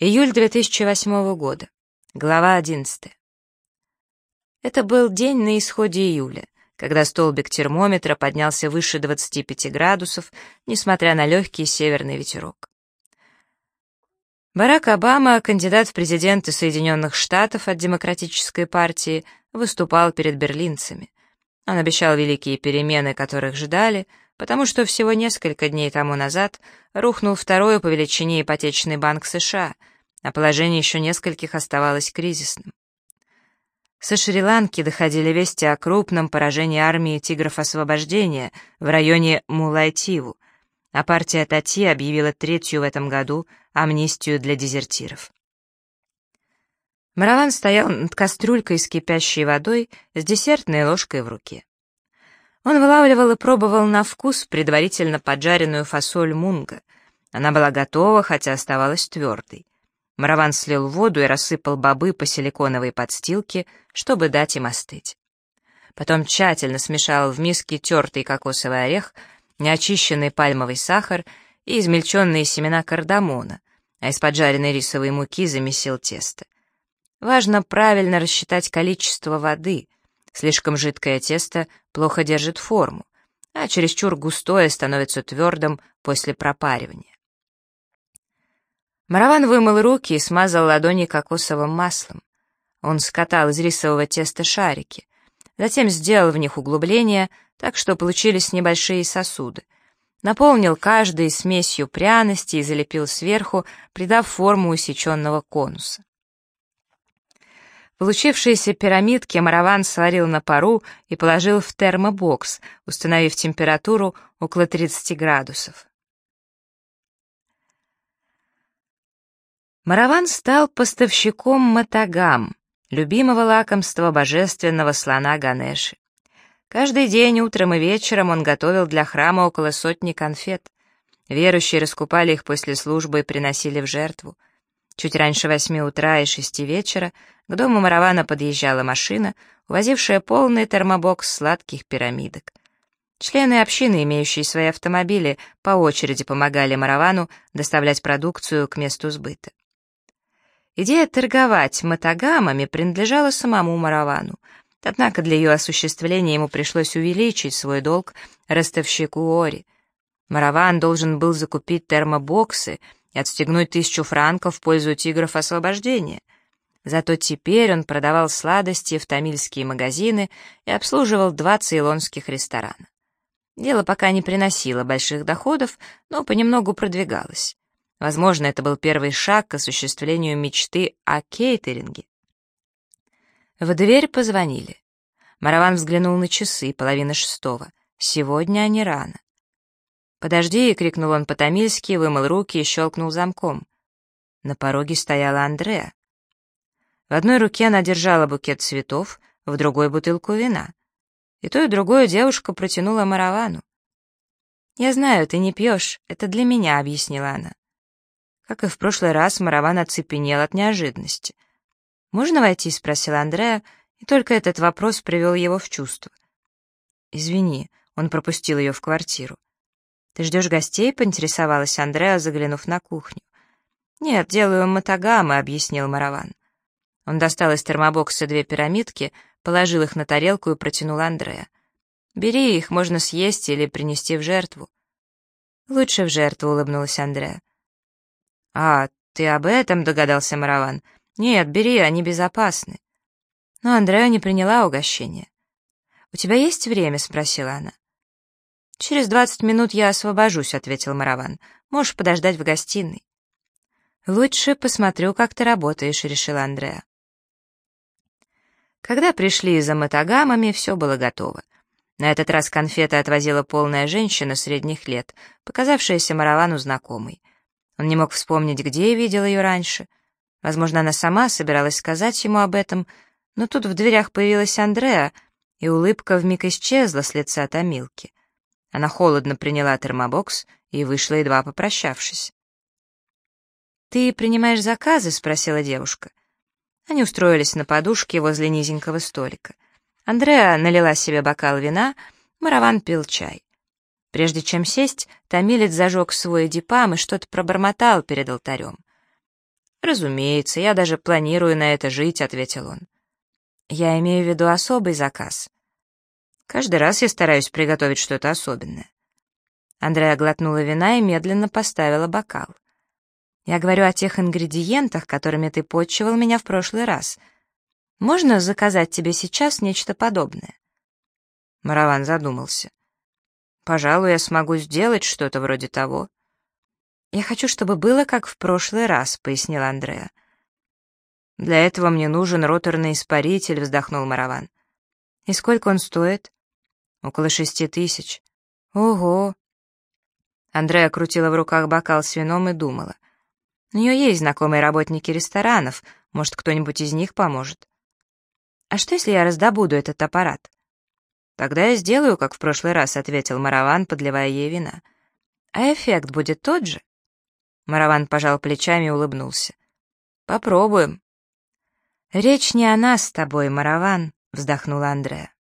Июль 2008 года. Глава 11. Это был день на исходе июля, когда столбик термометра поднялся выше 25 градусов, несмотря на легкий северный ветерок. Барак Обама, кандидат в президенты Соединенных Штатов от Демократической партии, выступал перед берлинцами. Он обещал великие перемены, которых ждали, потому что всего несколько дней тому назад рухнул второй по величине ипотечный банк США, а положение еще нескольких оставалось кризисным. Со Шри-Ланки доходили вести о крупном поражении армии тигров освобождения в районе Мулайтиву, а партия Тати объявила третью в этом году амнистию для дезертиров. Мараван стоял над кастрюлькой с кипящей водой с десертной ложкой в руке. Он вылавливал и пробовал на вкус предварительно поджаренную фасоль мунга. Она была готова, хотя оставалась твердой. Мараван слил воду и рассыпал бобы по силиконовой подстилке, чтобы дать им остыть. Потом тщательно смешал в миске тертый кокосовый орех, неочищенный пальмовый сахар и измельченные семена кардамона, а из поджаренной рисовой муки замесил тесто. Важно правильно рассчитать количество воды, Слишком жидкое тесто плохо держит форму, а чересчур густое становится твердым после пропаривания. Мараван вымыл руки и смазал ладони кокосовым маслом. Он скатал из рисового теста шарики, затем сделал в них углубления, так что получились небольшие сосуды. Наполнил каждый смесью пряностей и залепил сверху, придав форму усеченного конуса. Получившиеся пирамидки Мараван сварил на пару и положил в термобокс, установив температуру около 30 градусов. Мараван стал поставщиком матагам, любимого лакомства божественного слона Ганеши. Каждый день, утром и вечером он готовил для храма около сотни конфет. Верующие раскупали их после службы и приносили в жертву. Чуть раньше восьми утра и шести вечера к дому Маравана подъезжала машина, увозившая полный термобокс сладких пирамидок. Члены общины, имеющие свои автомобили, по очереди помогали Маравану доставлять продукцию к месту сбыта. Идея торговать матагамами принадлежала самому Маравану, однако для ее осуществления ему пришлось увеличить свой долг ростовщику Ори. Мараван должен был закупить термобоксы и отстегнуть тысячу франков в пользу тигров освобождения. Зато теперь он продавал сладости в тамильские магазины и обслуживал два цейлонских ресторана. Дело пока не приносило больших доходов, но понемногу продвигалось. Возможно, это был первый шаг к осуществлению мечты о кейтеринге. В дверь позвонили. Мараван взглянул на часы, половина шестого. Сегодня они рано. «Подожди!» — крикнул он по-тамильски, вымыл руки и щелкнул замком. На пороге стояла Андреа. В одной руке она держала букет цветов, в другой — бутылку вина. И то, и другое девушка протянула Маравану. «Я знаю, ты не пьешь, это для меня», — объяснила она. Как и в прошлый раз, Мараван оцепенел от неожиданности. «Можно войти?» — спросила Андреа, и только этот вопрос привел его в чувство. «Извини», — он пропустил ее в квартиру. «Ты ждешь гостей?» — поинтересовалась Андреа, заглянув на кухню. «Нет, делаю матагамы», — объяснил Мараван. Он достал из термобокса две пирамидки, положил их на тарелку и протянул Андреа. «Бери их, можно съесть или принести в жертву». «Лучше в жертву», — улыбнулась Андреа. «А, ты об этом?» — догадался Мараван. «Нет, бери, они безопасны». Но Андреа не приняла угощение. «У тебя есть время?» — спросила она. «Через двадцать минут я освобожусь», — ответил Мараван. «Можешь подождать в гостиной». «Лучше посмотрю, как ты работаешь», — решила Андреа. Когда пришли за матагамами, все было готово. На этот раз конфеты отвозила полная женщина средних лет, показавшаяся Маравану знакомой. Он не мог вспомнить, где видел ее раньше. Возможно, она сама собиралась сказать ему об этом, но тут в дверях появилась Андреа, и улыбка вмиг исчезла с лица Томилки. Она холодно приняла термобокс и вышла, едва попрощавшись. «Ты принимаешь заказы?» — спросила девушка. Они устроились на подушке возле низенького столика. Андреа налила себе бокал вина, Мараван пил чай. Прежде чем сесть, томилец зажег свой дипам и что-то пробормотал перед алтарем. «Разумеется, я даже планирую на это жить», — ответил он. «Я имею в виду особый заказ. Каждый раз я стараюсь приготовить что-то особенное». Андрея глотнула вина и медленно поставила бокал. «Я говорю о тех ингредиентах, которыми ты подчивал меня в прошлый раз. Можно заказать тебе сейчас нечто подобное?» Мараван задумался. «Пожалуй, я смогу сделать что-то вроде того». «Я хочу, чтобы было как в прошлый раз», — пояснил Андреа. «Для этого мне нужен роторный испаритель», — вздохнул Мараван. «И сколько он стоит?» «Около шести тысяч». «Ого!» Андреа крутила в руках бокал с вином и думала. «У нее есть знакомые работники ресторанов, может, кто-нибудь из них поможет». «А что, если я раздобуду этот аппарат?» «Тогда я сделаю, как в прошлый раз», — ответил Мараван, подливая ей вина. «А эффект будет тот же?» Мараван пожал плечами и улыбнулся. «Попробуем». «Речь не о нас с тобой, Мараван», — вздохнула Андрея.